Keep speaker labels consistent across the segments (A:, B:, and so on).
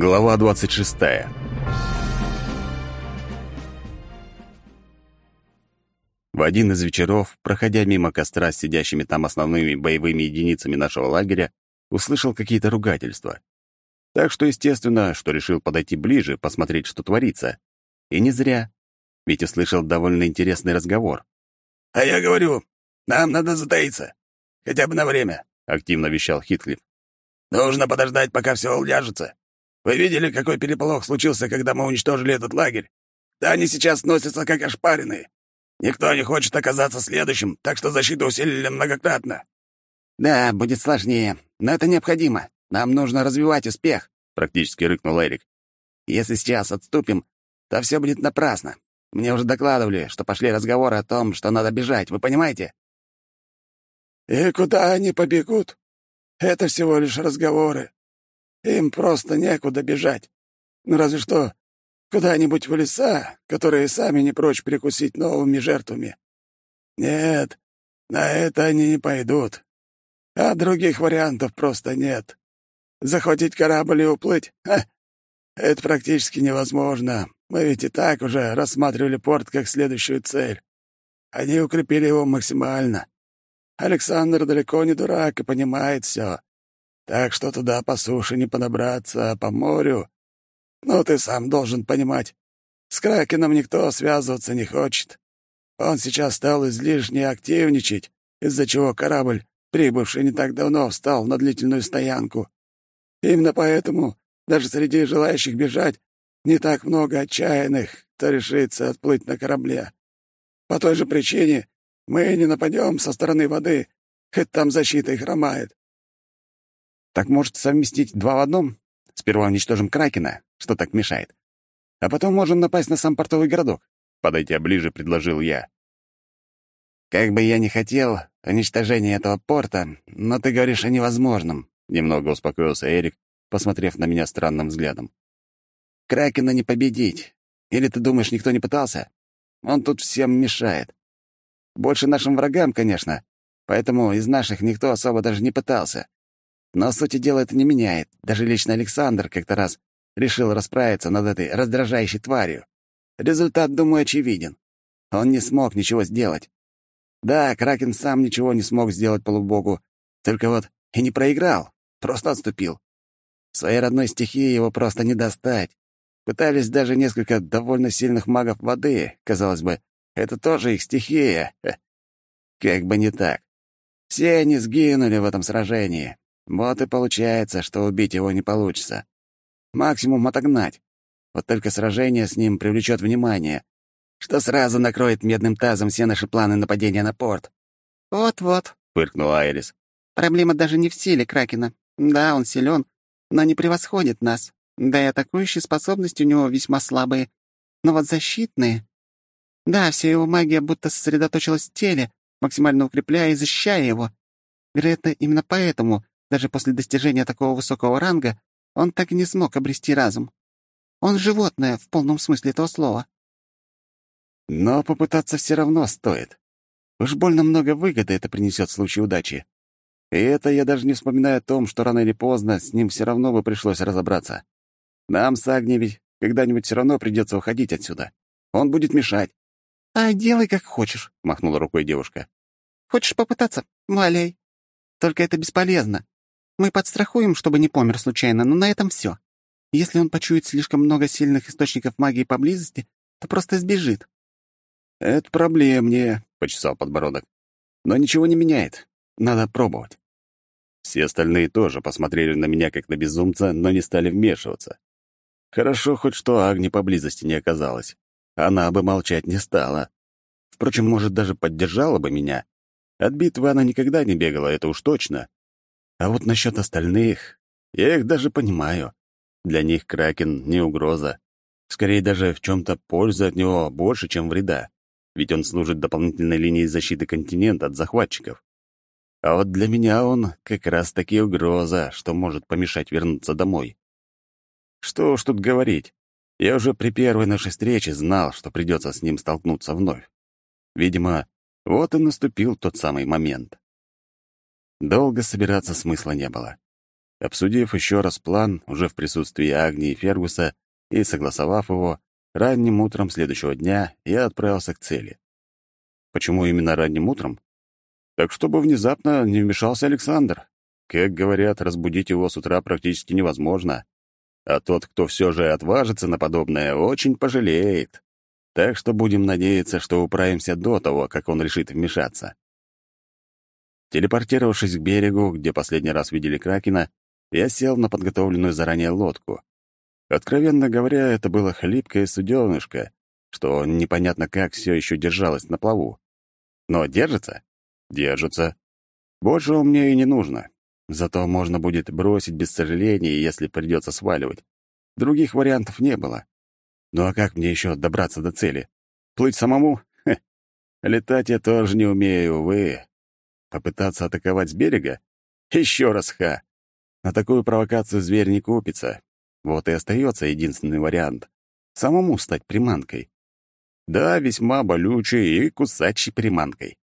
A: Глава 26. В один из вечеров, проходя мимо костра с сидящими там основными боевыми единицами нашего лагеря, услышал какие-то ругательства. Так что, естественно, что решил подойти ближе, посмотреть, что творится. И не зря, ведь услышал довольно интересный разговор.
B: «А я говорю, нам надо затаиться. Хотя бы на время», — активно вещал Хитклифф. «Нужно подождать, пока все уляжется. Вы видели, какой переполох случился, когда мы уничтожили этот лагерь? Да они сейчас носятся как ошпаренные. Никто не хочет оказаться следующим, так что защиту усилили многократно».
C: «Да, будет сложнее, но это необходимо. Нам нужно развивать успех», — практически рыкнул Эрик. «Если сейчас отступим, то все будет напрасно. Мне уже докладывали, что пошли разговоры о том, что надо бежать, вы понимаете?»
B: «И куда они побегут? Это всего лишь разговоры. Им просто некуда бежать. Ну, разве что куда-нибудь в леса, которые сами не прочь перекусить новыми жертвами. Нет, на это они не пойдут. А других вариантов просто нет. Захватить корабль и уплыть? Ха, это практически невозможно. Мы ведь и так уже рассматривали порт как следующую цель. Они укрепили его максимально. Александр далеко не дурак и понимает все. Так что туда по суше не подобраться, а по морю... Ну, ты сам должен понимать. С Кракеном никто связываться не хочет. Он сейчас стал излишне активничать, из-за чего корабль, прибывший не так давно, встал на длительную стоянку. Именно поэтому даже среди желающих бежать не так много отчаянных, кто решится отплыть на корабле. По той же причине мы не нападем со стороны воды, хоть там защита и хромает.
C: Так может совместить два в одном? Сперва уничтожим Кракена, что так мешает. А потом можем напасть на сам портовый городок. Подойдя ближе, предложил я. Как бы я ни хотел уничтожения этого порта, но ты говоришь о невозможном. Немного успокоился Эрик, посмотрев на меня странным взглядом. Кракена не победить. Или ты думаешь, никто не пытался? Он тут всем мешает. Больше нашим врагам, конечно, поэтому из наших никто особо даже не пытался. Но сути дела это не меняет. Даже лично Александр как-то раз решил расправиться над этой раздражающей тварью. Результат, думаю, очевиден. Он не смог ничего сделать. Да, Кракен сам ничего не смог сделать полубогу, только вот и не проиграл, просто отступил. Своей родной стихии его просто не достать. Пытались даже несколько довольно сильных магов воды, казалось бы, это тоже их стихия. Как бы не так. Все они сгинули в этом сражении, вот и получается, что убить его не получится. Максимум отогнать. Вот только сражение с ним привлечет внимание, что сразу накроет медным тазом все наши планы нападения на порт. «Вот-вот», — фыркнула Айрис. «Проблема даже не в силе Кракена. Да, он силен, но не превосходит нас. Да и атакующие способности у него весьма слабые. Но вот защитные... Да, вся его магия будто сосредоточилась в теле, максимально укрепляя и защищая его. Вероятно, именно поэтому даже после достижения такого высокого ранга он так и не смог обрести разум. Он животное в полном смысле этого слова. Но попытаться все равно стоит. Уж больно много выгоды это принесет в случае удачи. И это я даже не вспоминаю о том, что рано или поздно с ним все равно бы пришлось разобраться. Нам с Агни ведь когда-нибудь все равно придется уходить отсюда. Он будет мешать. «А делай, как хочешь», — махнула рукой девушка. «Хочешь попытаться? Валяй. Только это бесполезно. Мы подстрахуем, чтобы не помер случайно, но на этом все. Если он почует слишком много сильных источников магии поблизости, то просто сбежит». «Это проблемнее», — почесал подбородок. «Но ничего не меняет. Надо пробовать». Все остальные тоже посмотрели на меня как на безумца, но не стали вмешиваться. Хорошо хоть что Агни поблизости не оказалось. Она бы молчать не стала. Впрочем, может, даже поддержала бы меня. От битвы она никогда не бегала, это уж точно. А вот насчет остальных, я их даже понимаю. Для них Кракен не угроза. Скорее, даже в чем-то польза от него больше, чем вреда. Ведь он служит дополнительной линией защиты континента от захватчиков. А вот для меня он как раз-таки угроза, что может помешать вернуться домой. Что уж тут говорить. Я уже при первой нашей встрече знал, что придется с ним столкнуться вновь. Видимо, вот и наступил тот самый момент. Долго собираться смысла не было.
A: Обсудив еще раз план, уже в присутствии Агнии и Фергуса, и согласовав его, ранним утром следующего дня я отправился к цели. Почему именно ранним утром? Так чтобы внезапно не вмешался Александр. Как говорят, разбудить его с утра практически невозможно. А тот, кто все же отважится на подобное, очень пожалеет. Так что будем надеяться, что управимся до того, как он решит вмешаться. Телепортировавшись к берегу, где последний раз видели Кракена, я сел на подготовленную заранее лодку. Откровенно говоря, это было хлипкое суденышко, что непонятно как все еще держалось на плаву. Но держится? Держится. Большего мне и не нужно. Зато можно будет бросить без сожаления, если придется сваливать. Других вариантов не было. Ну а как мне еще добраться до цели? Плыть самому? Хе. Летать я тоже не умею, увы. Попытаться атаковать с берега? Еще раз ха. На такую провокацию зверь не купится. Вот и остается единственный вариант — самому стать приманкой. Да, весьма болючей и кусачей приманкой.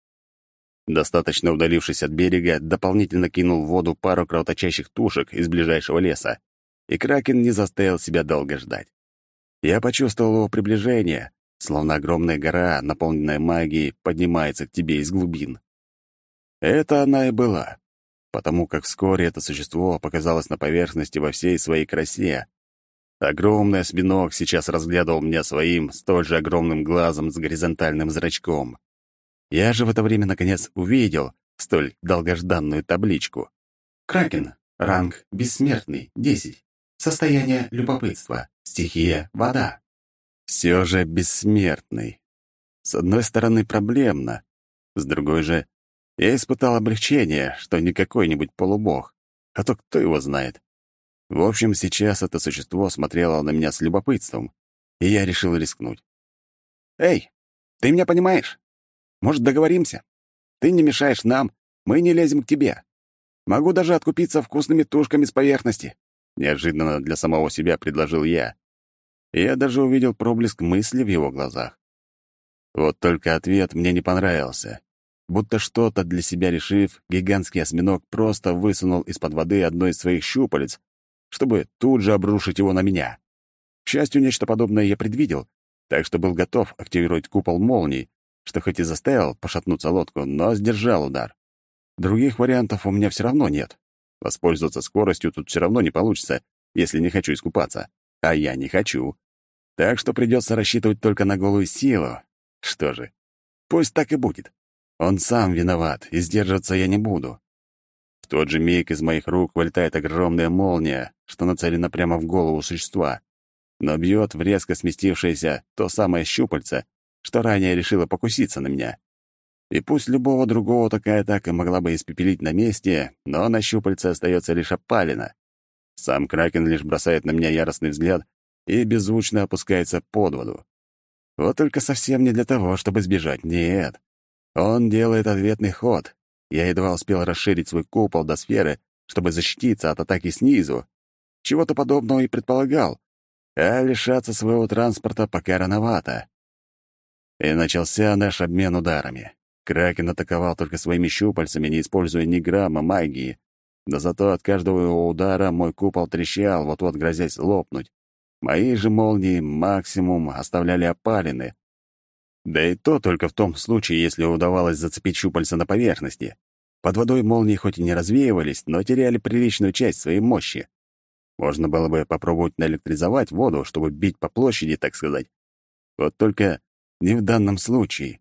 A: Достаточно удалившись от берега, дополнительно кинул в воду пару кровоточащих тушек из ближайшего леса, и Кракен не заставил себя долго ждать. Я почувствовал его приближение, словно огромная гора, наполненная магией, поднимается к тебе из глубин. Это она и была, потому как вскоре это существо показалось на поверхности во всей своей красе. Огромный осьминог сейчас разглядывал меня своим, столь же огромным глазом с горизонтальным зрачком. Я же в это время, наконец, увидел столь долгожданную табличку.
D: Кракен. Ранг бессмертный. 10. Состояние любопытства. Стихия — вода.
A: Все же бессмертный. С одной стороны, проблемно. С другой же, я испытал облегчение, что не какой-нибудь полубог. А то кто его знает. В общем, сейчас это существо смотрело на меня с любопытством, и я решил рискнуть. «Эй, ты меня понимаешь? Может, договоримся? Ты не мешаешь нам, мы не лезем к тебе. Могу даже откупиться вкусными тушками с поверхности. Неожиданно для самого себя предложил я. я даже увидел проблеск мысли в его глазах. Вот только ответ мне не понравился. Будто что-то для себя решив, гигантский осьминог просто высунул из-под воды одно из своих щупалец, чтобы тут же обрушить его на меня. К счастью, нечто подобное я предвидел, так что был готов активировать купол молний, что хоть и заставил пошатнуться лодку, но сдержал удар. Других вариантов у меня все равно нет. Воспользоваться скоростью тут все равно не получится, если не хочу искупаться. А я не хочу. Так что придется рассчитывать только на голую силу. Что же, пусть так и будет. Он сам виноват, и сдерживаться я не буду. В тот же миг из моих рук вылетает огромная молния, что нацелена прямо в голову существа, но бьет в резко сместившееся то самое щупальце, что ранее решила покуситься на меня. И пусть любого другого такая атака могла бы испепелить на месте, но на щупальце остается лишь опалина. Сам Кракен лишь бросает на меня яростный взгляд и беззвучно опускается под воду. Вот только совсем не для того, чтобы сбежать, нет. Он делает ответный ход. Я едва успел расширить свой купол до сферы, чтобы защититься от атаки снизу. Чего-то подобного и предполагал. А лишаться своего транспорта пока рановато. И начался наш обмен ударами. Кракен атаковал только своими щупальцами, не используя ни грамма магии. Но зато от каждого его удара мой купол трещал, вот-вот грозясь лопнуть. Мои же молнии максимум оставляли опалины. Да и то только в том случае, если удавалось зацепить щупальца на поверхности. Под водой молнии хоть и не развеивались, но теряли приличную часть своей мощи. Можно было бы попробовать наэлектризовать воду, чтобы бить по площади, так сказать. Вот только не в данном случае.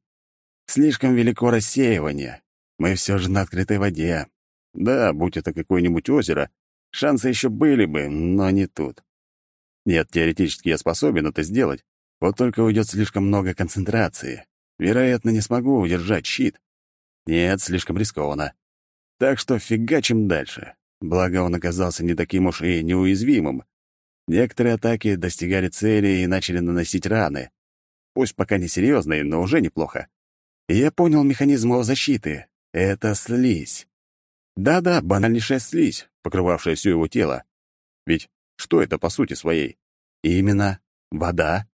A: Слишком велико рассеивание. Мы все же на открытой воде. Да, будь это какое-нибудь озеро, шансы еще были бы, но не тут. Нет, теоретически я способен это сделать. Вот только уйдет слишком много концентрации. Вероятно, не смогу удержать щит. Нет, слишком рискованно. Так что фигачим дальше. Благо, он оказался не таким уж и неуязвимым. Некоторые атаки достигали цели и начали наносить раны. Пусть пока не серьезный, но уже неплохо. И я понял механизм его защиты. Это слизь. Да-да, банальнейшая слизь, покрывавшая все его тело. Ведь что это по сути своей? Именно вода.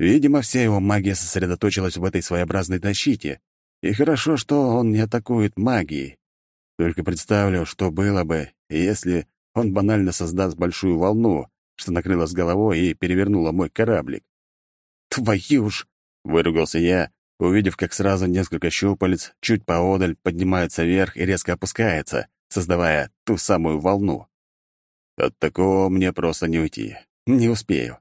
A: Видимо, вся его магия сосредоточилась в этой своеобразной защите. И хорошо, что он не атакует магией. Только представлю, что было бы, если он банально создаст большую волну, что накрыла с головой и перевернула мой кораблик.
C: «Твою ж!» — выругался я, увидев, как сразу несколько щупалец чуть поодаль поднимаются вверх и резко опускается, создавая ту самую волну. От такого мне просто не уйти. Не успею.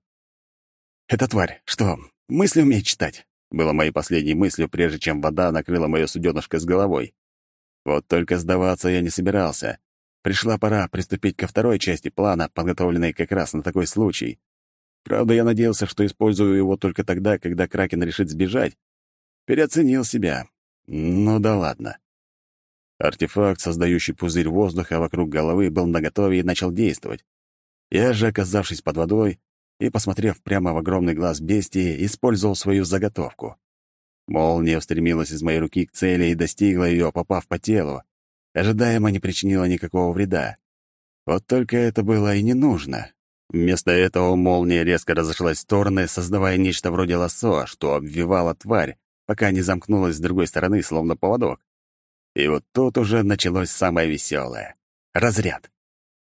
C: «Эта тварь, что, мысли умеет читать?» было моей последней мыслью, прежде чем вода накрыла мое суденышко с головой. Вот только сдаваться я не собирался. Пришла пора приступить ко второй части плана, подготовленной как раз на такой случай. Правда, я надеялся, что использую его только тогда, когда Кракен решит сбежать. Переоценил себя. Ну да ладно. Артефакт, создающий пузырь воздуха вокруг головы, был наготове и начал действовать. Я же, оказавшись под водой и посмотрев прямо в огромный глаз бестии, использовал свою заготовку. Молния устремилась из моей руки к цели и достигла ее, попав по телу. Ожидаемо не причинила никакого вреда. Вот только это было и не нужно. Вместо этого молния резко разошлась в стороны, создавая нечто вроде лассо, что обвивало тварь, пока не замкнулась с другой стороны, словно поводок. И вот тут уже началось самое веселое. Разряд.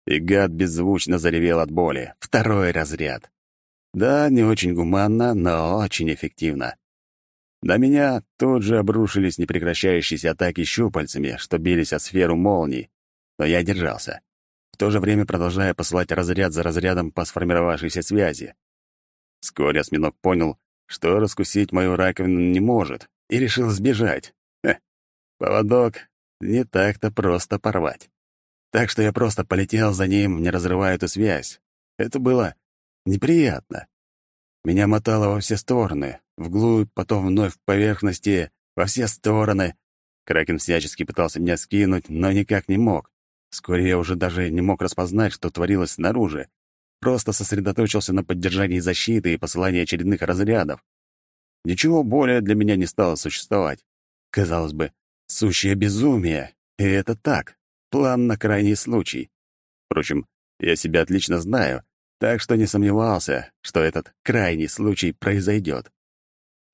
C: И гад беззвучно заревел от боли. Второй разряд. Да, не очень гуманно, но очень эффективно. На меня тут же обрушились непрекращающиеся атаки щупальцами, что бились о сферу молний, но я держался, в то же время продолжая посылать разряд за разрядом по сформировавшейся связи. Вскоре осьминог понял, что раскусить мою раковину не может, и решил сбежать. Хе, поводок не так-то просто порвать. Так что я просто полетел за ним, не разрывая эту связь. Это было неприятно. Меня мотало во все стороны, вглубь, потом вновь в поверхности, во все стороны. Кракен всячески пытался меня скинуть, но никак не мог. Вскоре я уже даже не мог распознать, что творилось снаружи. Просто сосредоточился на поддержании защиты и посылании очередных разрядов. Ничего более для меня не стало существовать. Казалось бы, сущее безумие. И это так, план на крайний случай. Впрочем, я себя отлично знаю, так что не сомневался, что этот крайний случай произойдет.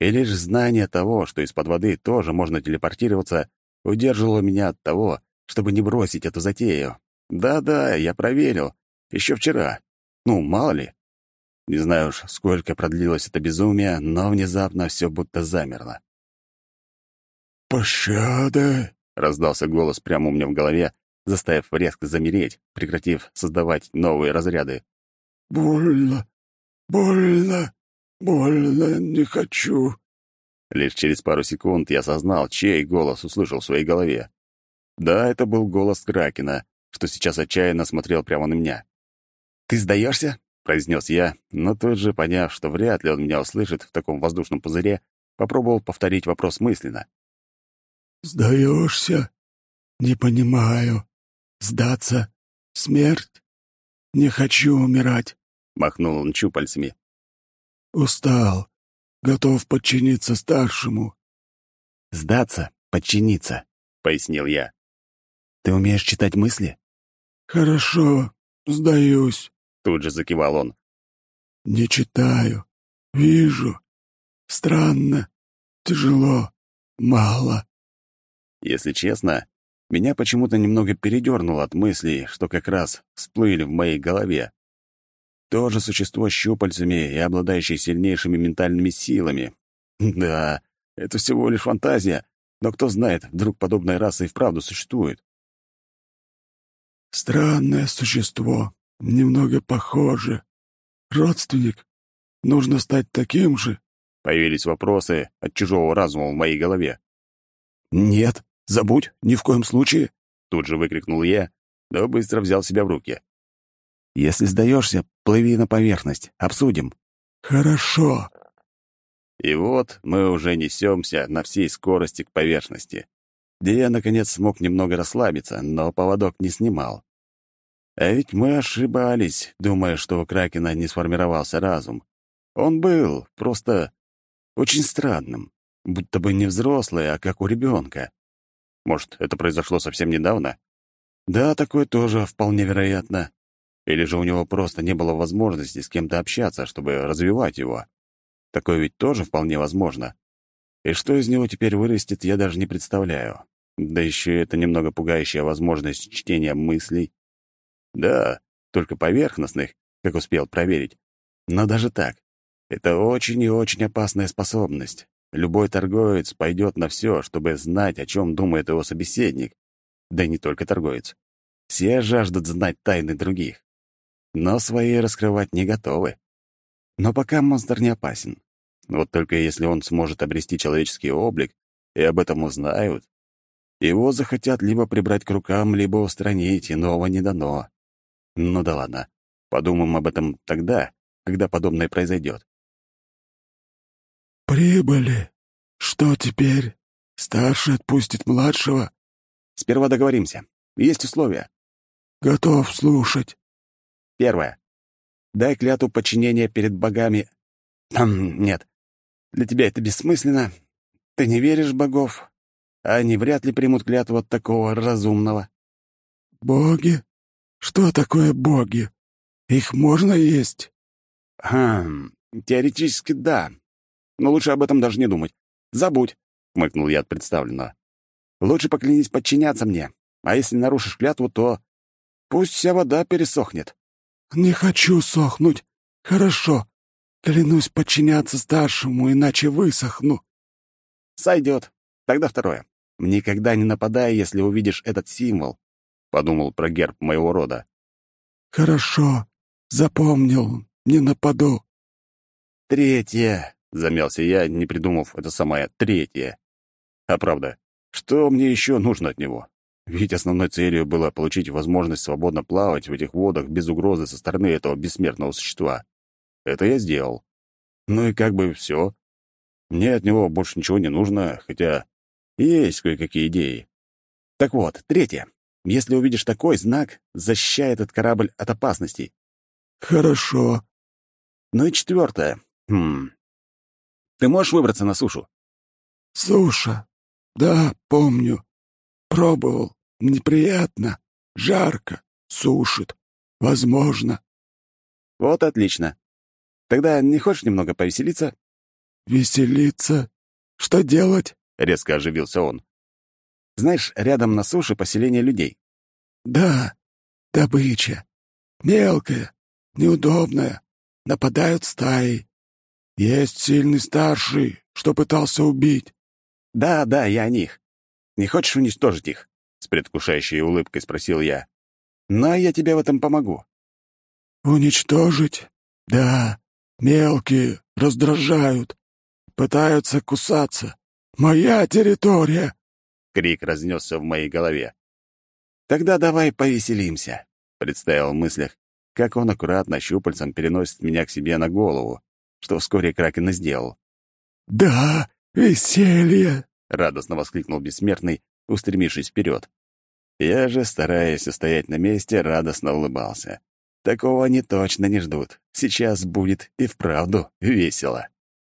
C: И лишь знание того, что из-под воды тоже можно телепортироваться, удерживало меня от того, чтобы не бросить эту затею. Да-да, я проверил. Еще вчера. Ну, мало ли. Не знаю уж, сколько продлилось это безумие, но внезапно все будто замерло.
B: «Пощада!» — раздался голос прямо у меня в голове, заставив резко замереть, прекратив создавать новые разряды. «Больно! Больно! Больно! Не хочу!»
A: Лишь через пару секунд я осознал, чей голос услышал в своей голове. Да, это был голос Кракена, что сейчас отчаянно смотрел прямо на меня. «Ты сдаешься?» — произнес я, но тут же, поняв, что вряд ли он меня услышит в таком воздушном пузыре, попробовал повторить вопрос мысленно.
B: «Сдаешься? Не понимаю. Сдаться? Смерть? Не хочу умирать.
A: — махнул он чупальцами.
B: «Устал. Готов подчиниться старшему».
C: «Сдаться, подчиниться», — пояснил я. «Ты умеешь читать мысли?»
B: «Хорошо, сдаюсь», —
A: тут же закивал он.
B: «Не читаю. Вижу. Странно. Тяжело. Мало».
A: Если честно, меня почему-то немного передернуло от мыслей, что как раз всплыли в моей голове. Тоже существо с щупальцами и обладающее сильнейшими ментальными силами. Да, это всего лишь фантазия, но кто знает, вдруг подобная раса и вправду существует.
B: Странное существо, немного похоже. Родственник. Нужно стать таким же.
A: Появились вопросы от чужого разума в моей голове.
C: «Нет, забудь, ни в коем случае!»
A: Тут же выкрикнул я, но быстро взял себя в руки.
C: Если сдаешься, плыви на поверхность, обсудим».
B: «Хорошо».
A: И вот мы уже несемся на всей скорости к поверхности, где я, наконец, смог немного расслабиться, но поводок не снимал. А ведь мы ошибались, думая, что у Кракена не сформировался разум. Он был просто очень странным, будто бы не взрослый, а как у ребенка. Может, это произошло совсем недавно? Да, такое тоже вполне вероятно. Или же у него просто не было возможности с кем-то общаться, чтобы развивать его. Такое ведь тоже вполне возможно. И что из него теперь вырастет, я даже не представляю. Да еще это немного пугающая возможность чтения мыслей. Да, только поверхностных, как успел проверить. Но даже так, это очень и очень опасная способность. Любой торговец пойдет на все, чтобы знать, о чем думает его собеседник. Да и не только торговец. Все жаждут знать тайны других. Но свои раскрывать не готовы. Но пока монстр не опасен. Вот только если он сможет обрести человеческий облик, и об этом узнают, его захотят либо прибрать к рукам, либо устранить, иного не дано. Ну да ладно, подумаем об этом тогда, когда подобное произойдет.
B: «Прибыли. Что теперь? Старший отпустит младшего?»
A: «Сперва договоримся. Есть условия».
B: «Готов слушать».
A: «Первое. Дай клятву подчинения перед богами...» «Там нет. Для тебя это бессмысленно. Ты не веришь в богов, а они вряд ли примут клятву от такого разумного».
B: «Боги? Что такое боги? Их можно есть?»
A: «Хм, теоретически да, но лучше об этом даже не думать. Забудь, — хмыкнул я от представленного. Лучше поклянись подчиняться мне, а если нарушишь клятву, то пусть вся вода пересохнет.
B: Не хочу сохнуть. Хорошо. Клянусь подчиняться старшему, иначе высохну.
A: Сойдет. Тогда второе. Никогда не нападай, если увидишь этот символ, — подумал про герб моего рода.
B: Хорошо. Запомнил. Не нападу.
A: Третье. Замялся я, не придумав это самое третье. А правда, что мне еще нужно от него? Ведь основной целью было получить возможность свободно плавать в этих водах без угрозы со стороны этого бессмертного существа. Это я сделал. Ну и как бы все. Мне от него больше ничего не нужно, хотя есть кое-какие идеи. Так вот, третье. Если увидишь такой знак, защищай этот корабль от опасностей.
B: Хорошо.
A: Ну и четвертое. Хм, ты можешь выбраться на сушу?»
B: «Суша. Да, помню. Пробовал. Неприятно. Жарко. Сушит. Возможно».
A: «Вот отлично. Тогда не хочешь немного повеселиться?»
B: «Веселиться? Что делать?»
A: — резко оживился он. «Знаешь, рядом на суше поселение людей».
B: «Да, добыча. Мелкая, неудобная. Нападают стаи. Есть сильный старший, что пытался убить.
A: Да, да, я о них. Не хочешь уничтожить их? С предвкушающей улыбкой спросил я. Но я тебе в этом помогу.
B: Уничтожить? Да, мелкие, раздражают. Пытаются кусаться. Моя территория.
A: Крик разнесся в моей голове. Тогда давай повеселимся, представил в мыслях, как он аккуратно щупальцем переносит меня к себе на голову что вскоре Кракен и сделал.
B: «Да, веселье!»
A: — радостно воскликнул бессмертный, устремившись вперед. Я же, стараясь устоять на месте, радостно улыбался. Такого они точно не ждут. Сейчас будет и вправду весело.